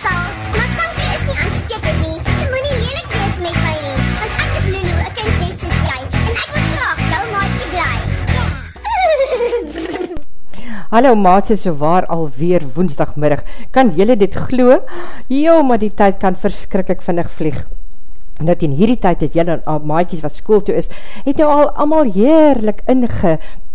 sal, maar kanker is nie aansteeklik nie. Jy moenie lelik wees met my nie, want ek is Lulu, 'n kind net soos jy en ek wil graag jou maatjie bly. Hallo maat, is so waar alweer woensdagmiddag. Kan jylle dit glo? Jo, maar die tyd kan verskrikkelijk vinnig vlieg. En dat in hierdie tyd het jylle al maaikies wat school toe is, het nou al allemaal heerlik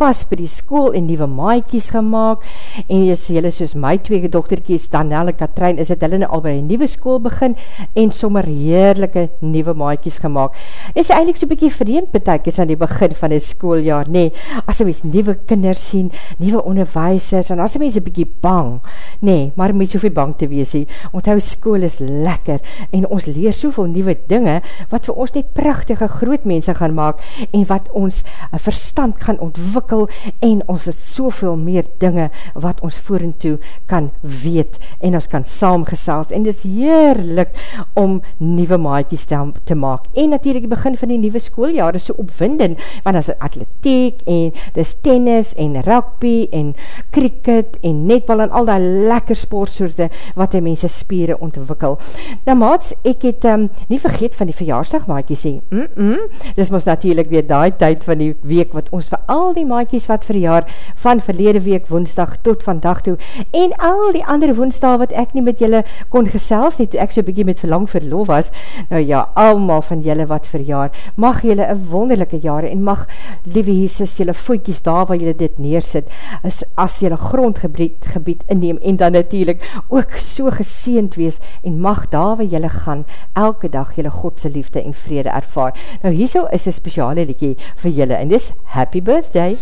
ingepas by die school en nieuwe maaikies gemaakt. En as jylle soos my twee dochterkies, Danielle en Katrijn, is het hulle nou al by die nieuwe school begin en sommer heerlijke nieuwe maaikies gemaakt. Is eindelijk so bykie vreemd betekens aan die begin van die schooljaar, nee, as jy mens nieuwe kinders sien, nieuwe onderwijsers, en as jy mens een bykie bang, nee, maar mens soveel bang te wees, want hou school is lekker, en ons leer soveel nieuwe dinge, wat vir ons net prachtige groot mense gaan maak en wat ons verstand gaan ontwikkel en ons het soveel meer dinge wat ons voeren toe kan weet en ons kan saamgesels. En dit is heerlik om nieuwe maaikies te, te maak. En natuurlijk die begin van die nieuwe schooljaar is so opwinden want as het atletiek en dis tennis en rugby en cricket en netbal en al die lekker sportsoorte wat die mense spieren ontwikkel. Nou maats, ek het um, nie vergeet van die verjaarsdag maaikies sê, mm -mm, dis ons natuurlijk weer die tyd van die week wat ons vir al die maaikies wat verjaar van verlede week woensdag tot vandag toe en al die andere woensdag wat ek nie met julle kon gesels nie, toe ek so bykie met verlang verloof was, nou ja, allemaal van julle wat verjaar, mag julle een wonderlijke jare en mag, liewe Jesus, julle voetjies daar waar julle dit neersit, as, as julle grondgebied gebied inneem en dan natuurlijk ook so geseend wees en mag daar waar julle gaan, elke dag julle God Godse liefde en vrede ervaar. Nou hierso is een speciale liedje vir julle en dis Happy Birthday.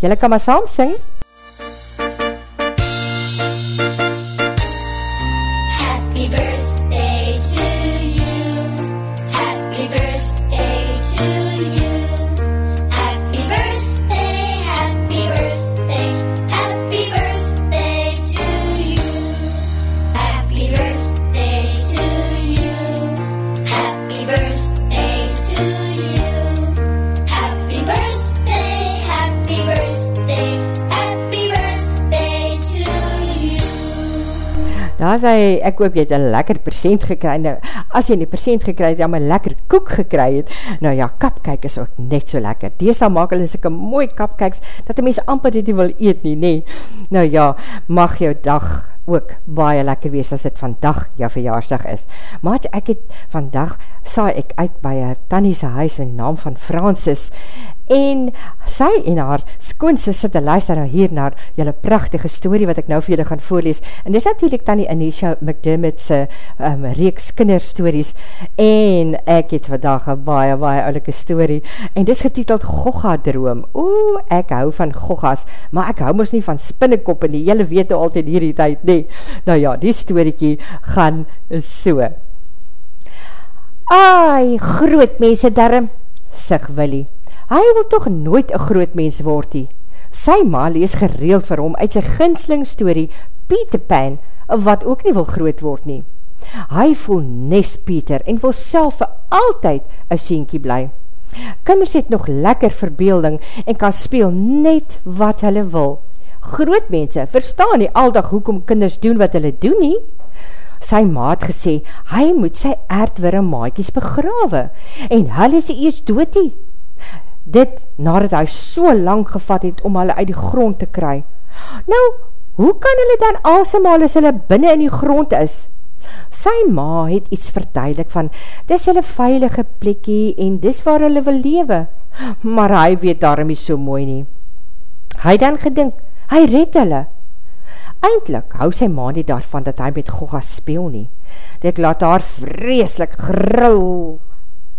Julle kan maar saam sing. Daar sê ek hoop jy het een lekker percent gekry, nou, as jy nie percent gekry het, jy maar lekker koek gekry het, nou ja, kapkyk is ook net so lekker, deesdaal maak hulle sikke mooi kapkyks, dat die mense amper dit nie wil eet nie, nee, nou ja, mag jou dag ook baie lekker wees as dit vandag jou verjaarsdag is. Maar ek het vandag saai ek uit by 'n tannie se huis in die naam van Francis en sy en haar skoonse sit te luister nou hier na julle pragtige storie wat ek nou vir julle gaan voorlees. En dis natuurlik tannie Anisha McDermott se um, reeks kinderstories en ek het vandag 'n baie baie oulike storie en dis getiteld Gogga droom. Ooh, ek hou van goggas, maar ek hou mos nie van spinnekoppe nie. Julle weet nou altyd hierdie tyd, nee. Nou ja, die storieetjie gaan so. Ai, groot mense darm, sig Willie hy wil toch nooit een groot mens word nie. Sy ma lees gereeld vir hom uit sy ginsling story Peter Pan, wat ook nie wil groot word nie. Hy voel nes Peter en wil self vir altyd een sienkie bly. Kinders het nog lekker verbeelding en kan speel net wat hulle wil. Groot mense verstaan nie aldag hoekom kinders doen wat hulle doen nie. Sy maat gesê, hy moet sy aardwere maaikies begrawe en hulle is eers dood nie dit nadat hy so lang gevat het om hulle uit die grond te kry. Nou, hoe kan hulle dan asemhaal as hulle binnen in die grond is? Sy ma het iets verduidelik van, dis hulle veilige plekkie en dis waar hulle wil lewe. Maar hy weet daarom nie so mooi nie. Hy dan gedink, hy red hulle. Eindelijk hou sy ma nie daarvan dat hy met Gogga speel nie. Dit laat haar vreeslik gril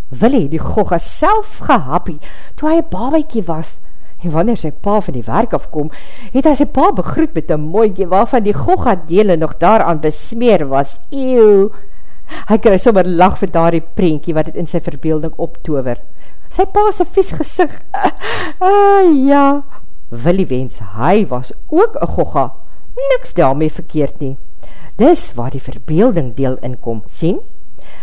Willie die gogga self gehappie, toe hy een babiekie was, en wanneer sy pa van die werk afkom, het hy sy pa begroet met een mooikie, waarvan die gogga dele nog daaraan besmeer was, eeuw. Hy kry sommer lach vir daar die prentjie, wat het in sy verbeelding optover. Sy pa is een vies gezicht, ah, ja, Willie wens, hy was ook een gogga, niks daarmee verkeerd nie. Dis waar die verbeelding deel inkom, sien?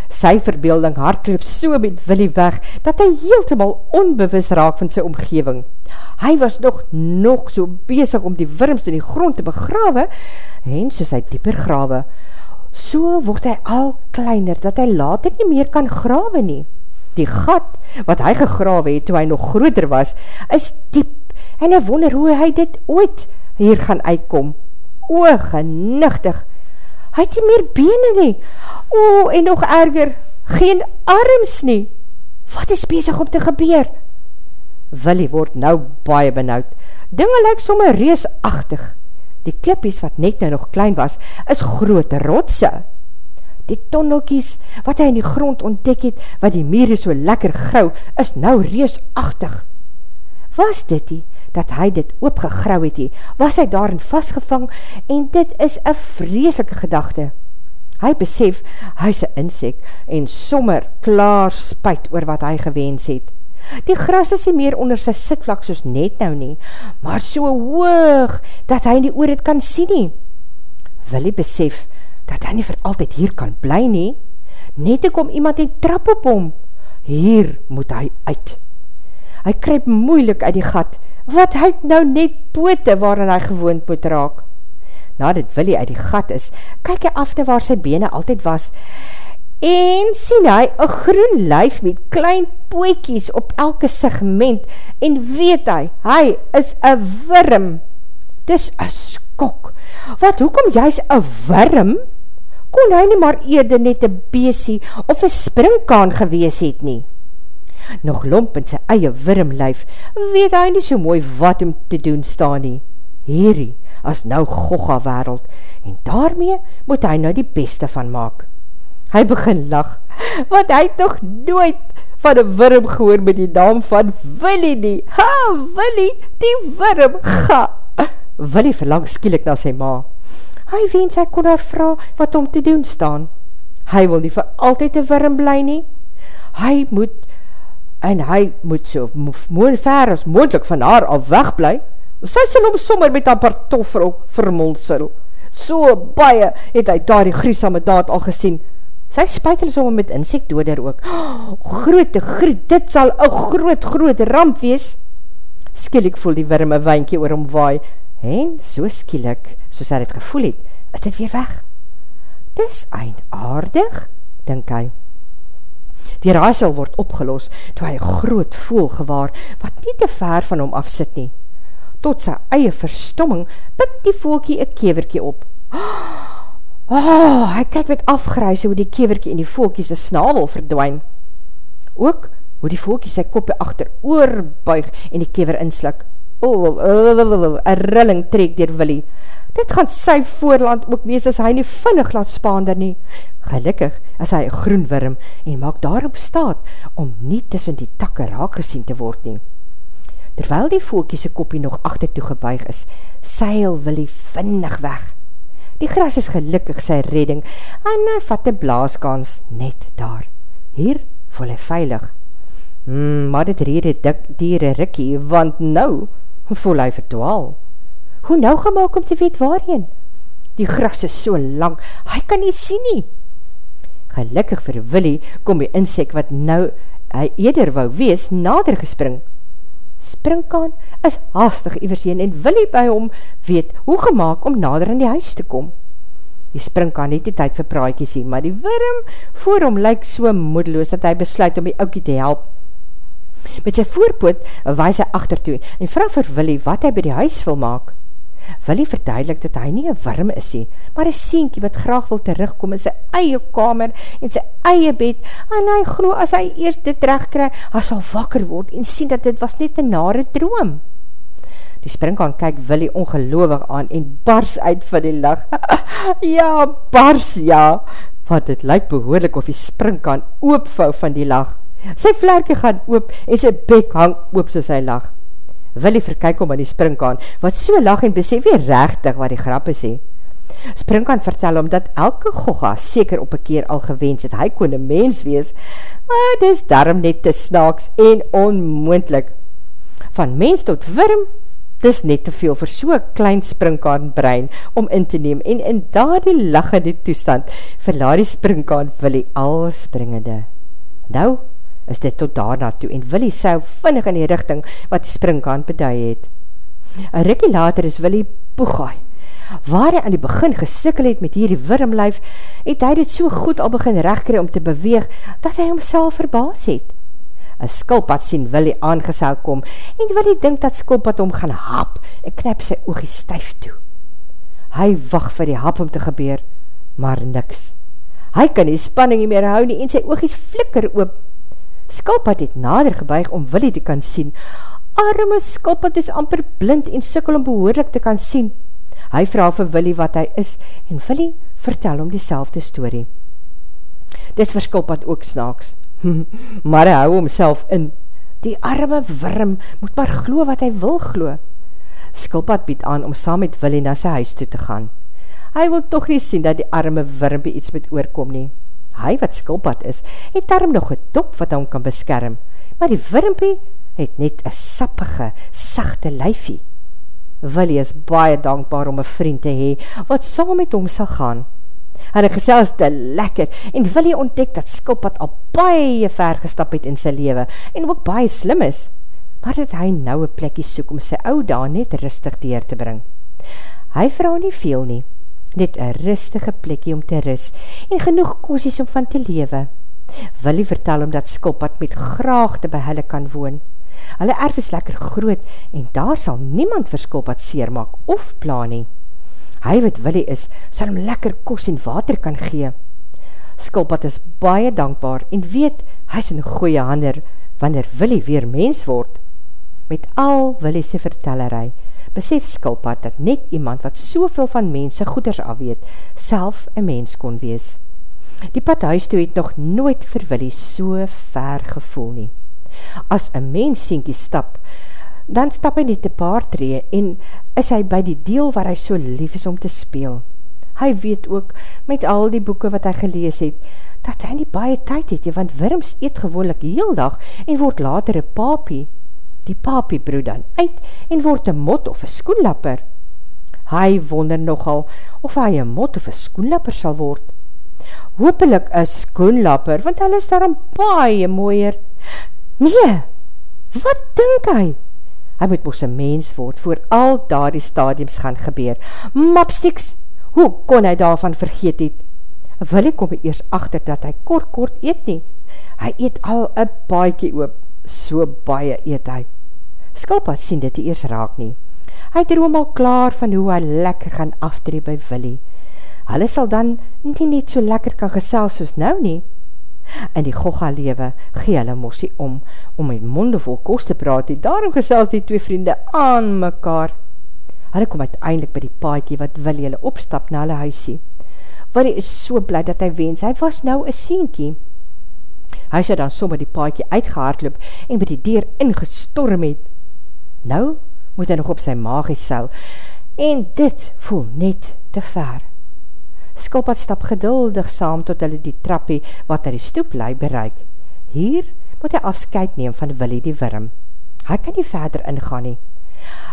Sy verbeelding hartloop so met Willie weg, dat hy heeltemal onbewus raak van sy omgeving. Hy was nog nog so bezig om die wurms in die grond te begrawe, en soos hy dieper grawe, so word hy al kleiner, dat hy later nie meer kan grawe nie. Die gat, wat hy gegrawe het, toe hy nog groter was, is diep, en hy wonder hoe hy dit ooit hier gaan uitkom. O, genichtig, hy het nie meer bene nie, o, en nog erger, geen arms nie. Wat is bezig om te gebeur? Willie word nou baie benauwd. Dinge lyk somme reesachtig. Die klippies wat net nou nog klein was, is grote rotse. Die tonnelkies wat hy in die grond ontdek het, wat die mire so lekker grauw, is nou reesachtig. Was dit die, dat hy dit oopgegrauw het die, was hy daarin vastgevang en dit is een vreselike gedachte. Hy besef, hy is een insek en sommer klaar spuit oor wat hy gewens het. Die gras is nie meer onder sy sitvlak soos net nou nie, maar so hoog, dat hy nie oor het kan sien nie. Willie besef, dat hy nie vir altyd hier kan bly nie, net ek om iemand en trap op hom. Hier moet hy uit. Hy kryp moeilik uit die gat, wat hy nou net poote waarin hy gewoond moet raak. Nadat Willie uit die gat is, kyk hy af na waar sy bene altyd was, en sien hy een groen lijf met klein poekies op elke segment en weet hy, hy is een wirm. Dis een skok. Wat, hoekom jy is een wirm? Kon hy nie maar eerder net een beesie of een springkaan gewees het nie? Nog lomp in sy eie wirmlijf, weet hy nie so mooi wat om te doen staan nie. Hierdie, as nou gogga wereld, en daarmee moet hy nou die beste van maak. Hy begin lach, want hy toch nooit van een wirm gehoor met die naam van Willie nie. Ha, Willie, die wirm, ga. Willie verlang skielik na sy ma. Hy wens hy kon haar vraag wat om te doen staan. Hy wil nie vir altyd een wirm bly nie. Hy moet, en hy moet so mooi ver as moendlik van haar al wegblij. Sy sal hom sommer met haar partoffel vermolsel. So baie het hy daar die griesame daad al gesien, Sy spuitel is om met insekdoder ook. Oh, grote, groot, dit sal een groot, groot ramp wees. Skielik voel die wirme wijnkie oor hom waai. En so skielik, soos hy het gevoel het, is dit weer weg. Dis een aardig, dink hy. Die raaisel word opgelos, toe hy groot voel gewaar, wat nie te ver van hom afsit nie. Tot sy eie verstomming, pik die voelkie een keverkie op. Oh, Oh, hy kyk met afgruis hoe die keverkie en die volkie sy snavel verdwijn. Ook hoe die volkie sy kopje achter oorbuig en die kever inslik. Oh, een rilling trek dier Willie. Dit gaan sy voorland ook wees as hy nie vinnig laat spaander nie. Gelukkig is hy een groenwurm en maak daarop staat om nie tussen die takke raak gesien te word nie. Terwyl die volkie sy kopie nog achter toe gebuig is, seil Willie vinnig weg. Die gras is gelukkig sy redding en hy vat die blaaskans net daar. Hier voel hy veilig. Hmm, maar dit reed die dik diere rikkie, want nou voel hy verdwaal. Hoe nou gemaakt om te weet waarheen? Die gras is so lang, hy kan nie sien nie. Gelukkig vir Willie kom die insek wat nou hy eder wou wees nader gespring springkaan is haastig iwerseen en wil hy by hom weet hoe gemaakt om nader in die huis te kom. Die springkaan het die tyd vir praaikie sien, maar die worm voor hom lyk so moedeloos dat hy besluit om die oukie te help. Met sy voorpoot wees hy achtertoe en vraag vir Willie wat hy by die huis wil maak. Willie verduidelik dat hy nie een worm is nie, maar een sienkie wat graag wil terugkom in sy eie kamer en sy eie bed, en hy glo as hy eerst dit recht kry, hy sal wakker word en sien dat dit was net een nare droom. Die springkaan kyk Willie ongeloofig aan en bars uit van die lach. ja, bars, ja, want het lyk behoorlik of die springkaan oopvou van die lach. Sy vlerke gaan oop en sy bek hang oop soos hy lach. Willie verkyk om aan die springkaan, wat so lag en besef weer rechtig wat die grap is he. Springkaan vertel om dat elke gogga seker op een keer al gewens het, hy kon een mens wees, maar dis daarom net te snaaks en onmoendlik. Van mens tot wirm, dis net te veel vir so'n klein springkaan brein om in te neem en in daar die lachende toestand verlaar die springkaan Willie al springende. Nou is dit tot daarna toe en Willie seil vinnig in die richting wat die springkaan beduie het. Een rikkie later is Willie poegaai. Waar hy aan die begin gesikkel het met hierdie wirmlijf, het hy dit so goed al begin rechtkere om te beweeg, dat hy homself verbaas het. Een skulpad sien Willie aangesel kom en Willie dink dat skulpad om gaan hap en knip sy oogie stuif toe. Hy wacht vir die hap om te gebeur, maar niks. Hy kan die spanning nie meer hou nie en sy oogies flikker oop. Skulpad het nader gebuig om Willie te kan sien. Arme skulpad is amper blind en sikkel om behoorlik te kan sien. Hy vraag vir Willie wat hy is en Willie vertel om die selfde story. Dis vir skulpad ook snaaks. maar hy hou homself in. Die arme wurm moet maar glo wat hy wil glo. Skilpad bied aan om saam met Willie na sy huis toe te gaan. Hy wil toch nie sien dat die arme wurmpie iets met oorkom nie. Hy wat skilpad is, het daarom nog een dop wat hom kan beskerm, maar die wurmpie het net een sappige, sachte lyfie. Willie is baie dankbaar om een vriend te hee, wat saam met hom sal gaan hy gesels te lekker, en wil jy ontdek dat Skilpad al baie ver gestap het in sy lewe, en ook baie slim is, maar dat hy nou een plekkie soek om sy ou daar net rustig deur te bring. Hy vraag nie veel nie, net een rustige plekkie om te ris, en genoeg kosies om van te lewe. Wil jy vertel om dat Skilpad met graagte by hulle kan woon. Hulle erf is lekker groot, en daar sal niemand vir Skilpad seer maak of plan nie hy wat Willie is, sal hom lekker kos en water kan gee. Skulpad is baie dankbaar en weet, hy is in goeie hander, wanneer Willie weer mens word. Met al Willie sy vertellerij, besef Skulpad dat net iemand wat soveel van mense goeders afweet, self een mens kon wees. Die pad huis toe het nog nooit vir Willie so ver gevoel nie. As een mens sienkie stap, dan stap hy net een paar tree en is hy by die deel waar hy so lief is om te speel. Hy weet ook, met al die boeken wat hy gelees het, dat hy nie baie tyd het, want Wurms eet gewoonlik heel dag en word later een papie. Die papie broe dan uit en word een mot of een skoenlapper. Hy wonder nogal of hy een mot of een skoenlapper sal word. Hopelik een skoenlapper, want hy is daarom baie mooier. Nee, wat dink hy? hy moet moos een mens word, voor al daar die stadiums gaan gebeur. Mapsticks, hoe kon hy daarvan vergeet het? Wil ek kom hy eers achter dat hy kort kort eet nie? Hy eet al een baiekie oop, so baie eet hy. Skulpad sien dit eers raak nie. Hy droom al klaar van hoe hy lekker gaan aftree by Willie. Hulle sal dan nie net so lekker kan gesel soos nou nie, In die gogga lewe gee hulle mossie om, om met monde vol kost te praat, die daarom gesels die twee vriende aan mekaar. Hulle kom uiteindelik by die paaikie wat wil hulle opstap na hulle huisie. Hy is so blij dat hy wens, hy was nou een sienkie. Hy sê dan sommer die paaikie uitgehaardloop en by die deur ingestorm het. Nou moet hy nog op sy maag gesel en dit voel net te ver. Skilpad stap geduldig saam tot hulle die trappie wat er die stoep lei bereik. Hier moet hy afskeid neem van Willie die Wurm. Hy kan nie verder ingaan nie.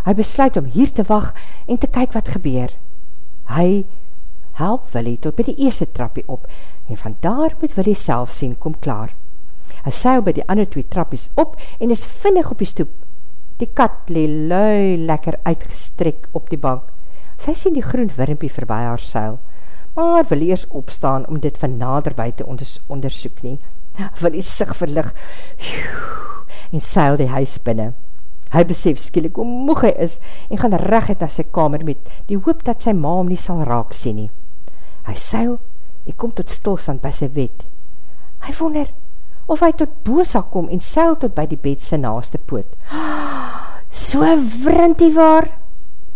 Hy besluit om hier te wacht en te kyk wat gebeur. Hy help Willie tot by die eerste trappie op en van daar moet Willie self sien kom klaar. Hy seil by die ander twee trappies op en is vinnig op die stoep. Die kat lee lui lekker uitgestrek op die bank. Sy sien die groen wurmpie verby haar seil maar wil eers opstaan om dit van naderby te onderzoek nie. Wil die sig verlig en seil die huis binnen. Hy besef skielik hoe moeg hy is en gaan recht na sy kamer met die hoop dat sy ma hom nie sal raak sien nie. Hy seil en kom tot stilstand by sy wet. Hy wonder of hy tot boos sal kom en seil tot by die bedse naaste poot. So wrintie waar!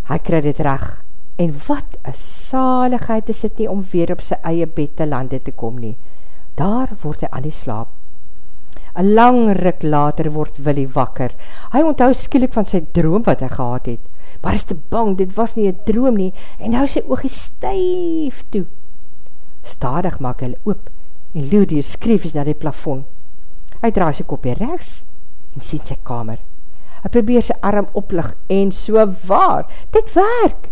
Hy krij dit recht En wat een saligheid is het nie om weer op sy eie bed te lande te kom nie. Daar word hy aan die slaap. Een lang rik later word Willy wakker. Hy onthou skielik van sy droom wat hy gehad het. Maar is te bang, dit was nie een droom nie, en nou sy oogie stijf toe. Stadig maak hy oop, en leeuw die skreef is na die plafond. Hy draai sy kopie rechts, en sien sy kamer. Hy probeer sy arm oplig en so waar. Dit werk.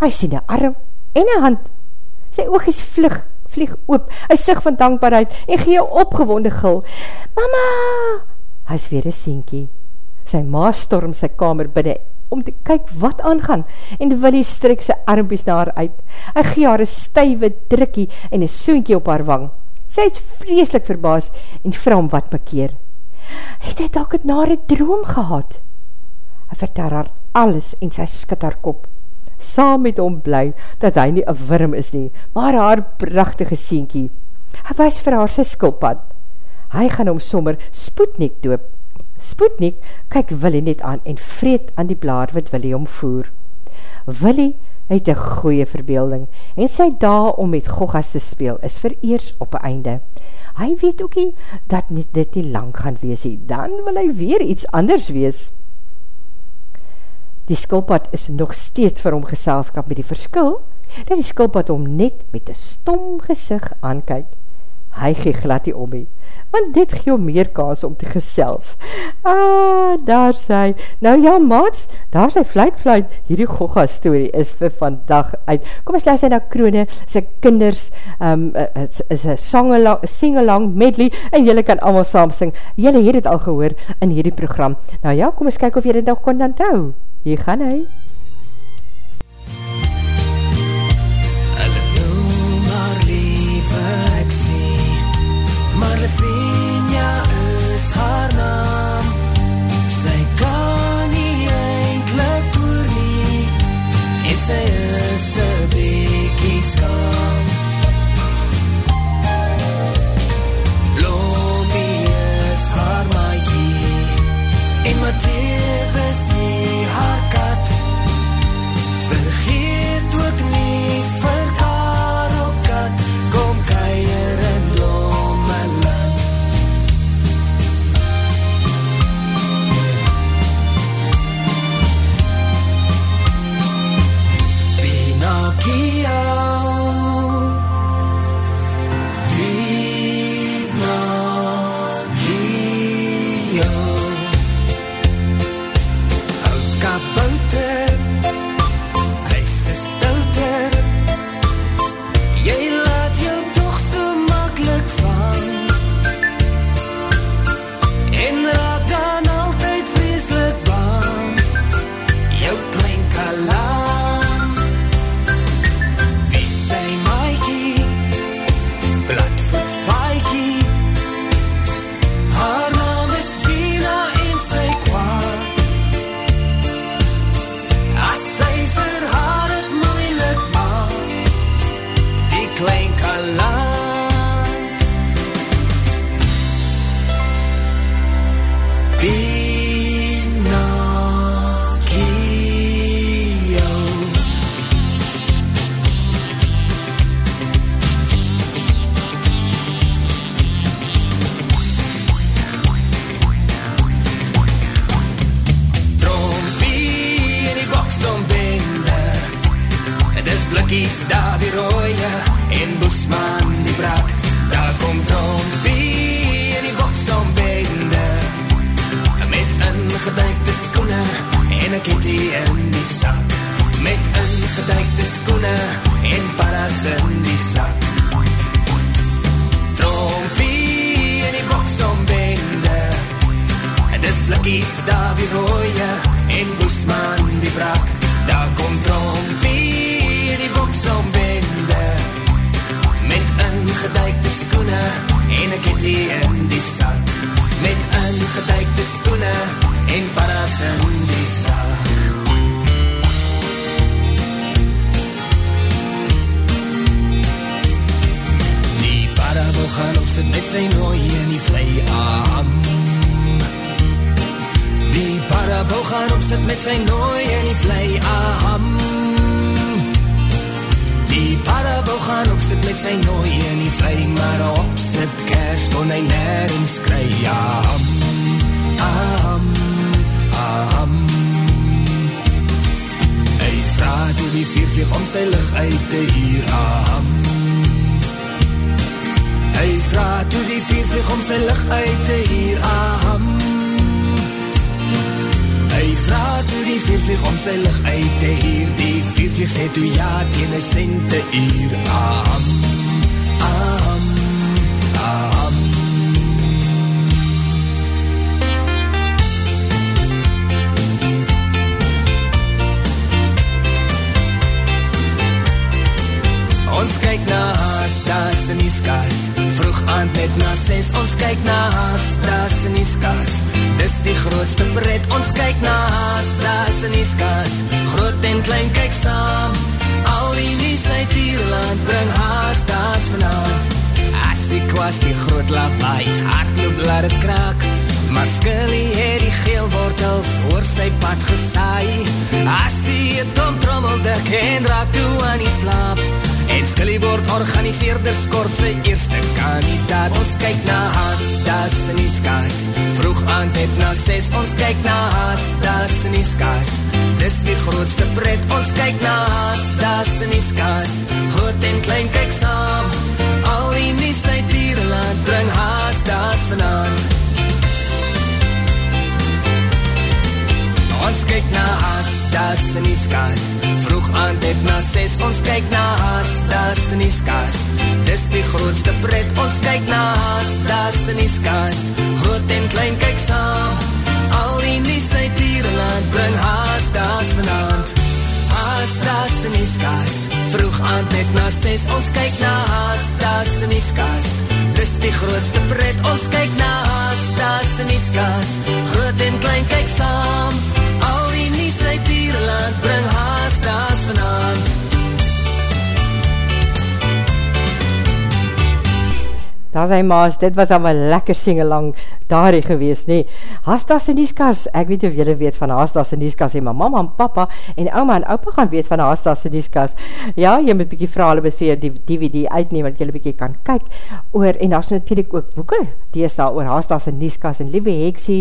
Hy sien een arm en een hand. Sy oog is vlug, vlieg oop. Hy sig van dankbaarheid en gee opgewonde gil. Mama! Hy is weer een sienkie. Sy ma storm sy kamer binnen om te kyk wat aangaan en Willie strik sy armpies na haar uit. Hy gee haar een stuive drukkie en een soentje op haar wang. Sy het vreeslik verbaas en vraag om wat mekeer. Het hy dalk het nare droom gehad? Hy vertel haar alles en sy skit haar kop. Saam met hom bly dat hy nie een worm is nie, maar haar prachtige sienkie. Hy wees vir haar sy skilpad. Hy gaan hom sommer spoednik doop. Spoednik kyk Willie net aan en vreet aan die blaar wat Willie omvoer. Willie het een goeie verbeelding en sy daar om met Gogas te speel is vereers op einde. Hy weet ook nie dat nie, dit nie lang gaan wees nie, dan wil hy weer iets anders wees. Die skilpad is nog steeds vir hom geselskap met die verskil, dat die skilpad om net met een stom gezicht aankyk. Hy gee glad die omhee, want dit gee om meer kaas om te gesels. Ah, daar sy. Nou ja, maats, daar sy fluit fluit. Hierdie gogga story is vir vandag uit. Kom ons luister na Krone, sy kinders, um, is, a sing-along medley, en jylle kan allemaal saam sing. Jylle het het al gehoor in hierdie program. Nou ja, kom ons kyk of jylle nog kon dan tou. Hier gaan hy. sy nooi in die vlei aan. Die paravou gaan opsit met sy nooi in die vlei aan. Die paravou gaan opsit met sy nooi in die vlei, maar opsit kers kon hy nergens kry. Aham, aham, aham. Hy vraag toe die viervlieg om sy lig uit te hier. Aham vra toe die vuur vlieg om sy lig uit te hier aham. Hy vra toe die vuur vlieg om sy lig uit te hier. Die vuur vlieg sê toe ja teen 'n sente uur aham. Aand net na ses Ons kyk na haas, das in die skas Dis die grootste pret Ons kyk na haas, das in die skas Groot en klein kyk saam. Al die nies uit Ierland Bring haas, das vanavond As die kwas die groot lawaai Hardloop laat het kraak. Maar Skilly het die geel wortels oor sy pad gesaai. As die het omtrommel dik en raak toe aan die slaap En Skilly word organiseerder skort sy eerste kandidaat. Ons kyk na haas, das in die skas Vroeg aan het na ses, ons kyk na haas, das in die skas Dis die grootste pret, ons kyk na haas, das in die skas Groot das in die skas Vroeg aan dit na ses, ons kyk na haas, das in die skas Dis die grootste pret, ons kyk na haas, das in die skas Groot en klein kyk saam Al die nies uit dierenland bring haas, das vanavond Haas, das in die skas Vroeg aan dit na ses, ons kyk na haas, das in die skas Dis die grootste pret, ons kyk na haas, das in die skas Groot en klein kyk saam Nies uit Dierland bring haast as vanavond Daar sy maas, dit was al my lekker singelang daarie gewees, nee. Hastas in die skas, ek weet of jylle weet van Hastas in die skas, en my mama en papa en oma en opa gaan weet van Hastas in die skas. Ja, jy moet bykie vraag, hulle moet vir jou die DVD uitneem, wat jylle bykie kan kyk oor, en daar is natuurlijk ook boeken, die is daar oor Hastas in die skas, en Lieve Heksie,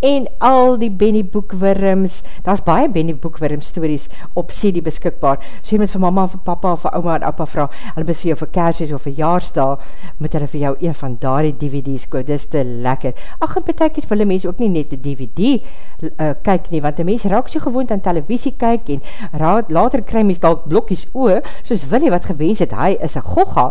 en al die Benny boekwurms, daar is baie Benny boekwurm stories op CD beskikbaar, so jy moet vir mama, vir papa, vir oma en opa vraag, hulle moet vir jou vir kersjes of vir jaarsdag, moet hulle vir jou een van daar die DVD's koop, dis te lekker, ach, en betekent wil een mens ook nie net die DVD uh, kyk nie, want een mens raak so gewoond aan televisie kyk, en raad, later kry mens dalk blokkies oor, soos Willie wat gewens het, hy is een gogga,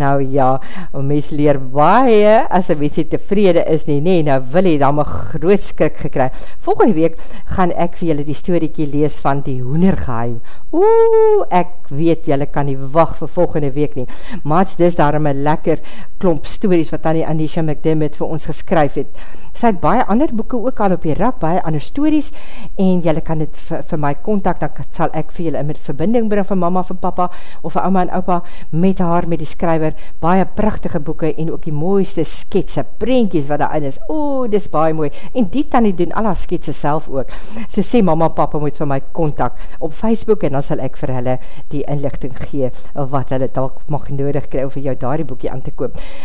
nou ja, mens leer baie, as een mens nie tevrede is nie, nee, nou Willie dan my groot skrik gekry, volgende week gaan ek vir julle die storiekie lees van die hoenergeheim, oeh, ek weet julle kan nie wacht vir volgende week nie, maats, dis daarom een lekker klomp stories wat Annie Anisha McDermott vir ons geskryf het. Sy het baie ander boeken ook al op die rak, baie ander stories, en jylle kan dit vir, vir my contact, dan sal ek vir jylle met verbinding bring vir mama, vir papa, of vir oma en opa, met haar, met die skryver, baie prachtige boeken, en ook die mooiste sketse, prentjies wat daarin is, o, dis baie mooi, en die tannie doen al haar sketse self ook, so sê mama, papa moet vir my contact op Facebook, en dan sal ek vir hulle die inlichting gee, wat hulle dalk mag nodig kry, om vir jou daar die boekie aan te koop.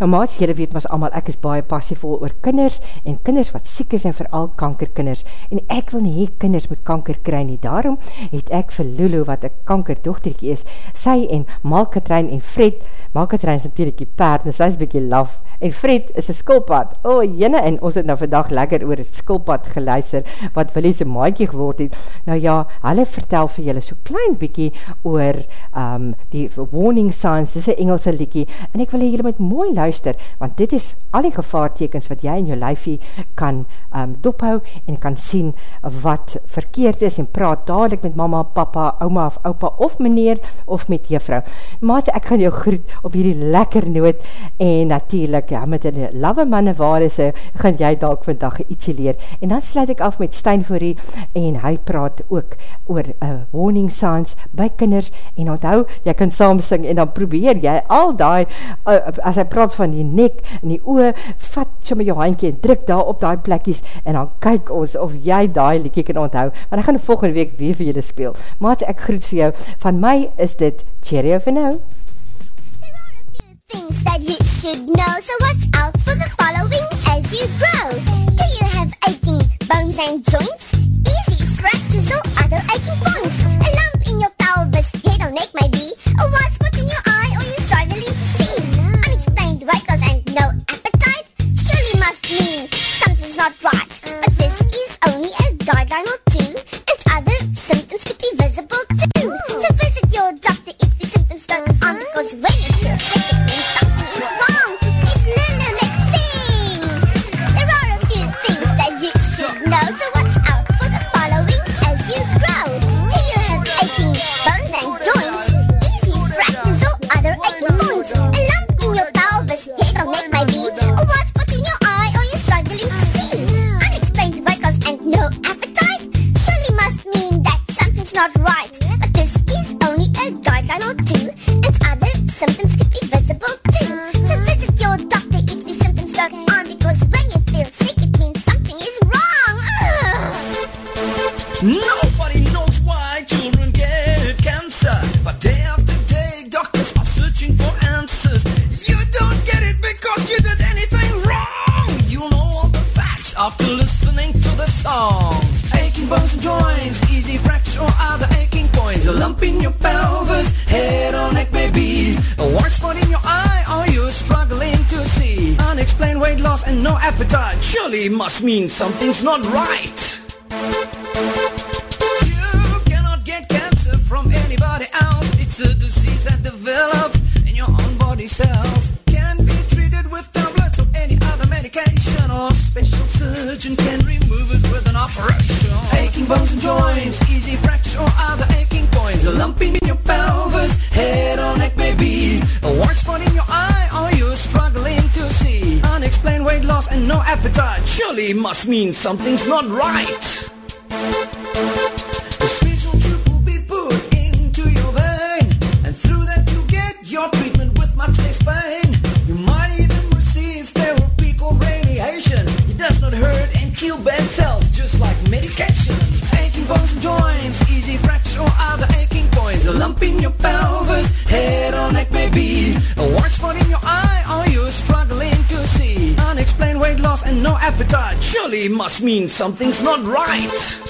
Nou maats, jylle weet mas allemaal, ek is baie passievol oor kinders, en kinders wat siek is, en vooral kankerkinders, en ek wil nie kinders met kanker kry nie, daarom het ek vir Lulu, wat een kankerdochterkie is, sy en Malkatrein en Fred, Malkatrein is natuurlijk die paard, en sy is bykie laf, en Fred is een skulpad, o oh, jyne, en ons het nou vandag lekker oor een skulpad geluister, wat Willie sy maaikie geword het, nou ja, hulle vertel vir jylle so klein bykie oor um, die warning signs, dis een Engelse liekie, en ek wil jylle met mooi luister, luister, want dit is al die gevaartekens wat jy in jou lijfie kan um, dophou en kan sien wat verkeerd is en praat dadelijk met mama, papa, oma of opa of meneer of met juffrou. Maat, ek gaan jou groet op hierdie lekker noot en natuurlijk, ja, met die love manne waar is, gaan jy dalk vandag ietsie leer. En dan sluit ek af met Stijn Voorie en hy praat ook oor uh, warning signs by kinders en onthou, jy kan saam sing en dan probeer jy al die, uh, as hy praat van die nek en die oor, vat so met jou handkie en druk daar op die plekkies en dan kyk ons of jy die liekie kan onthou, want ek gaan volgende week weer vir julle speel. Maat, ek groet vir jou. Van my is dit Cheerio for now. Things that you should know, so watch out for the following as you grow. Do you have aching bones and joints? means something's not right. It must mean something's not right. must mean something's not right.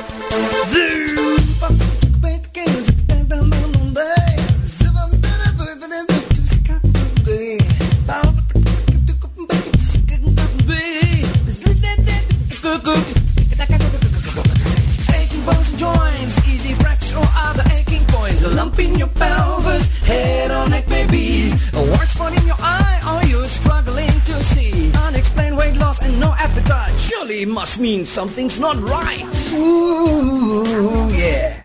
something's not right. Ooh.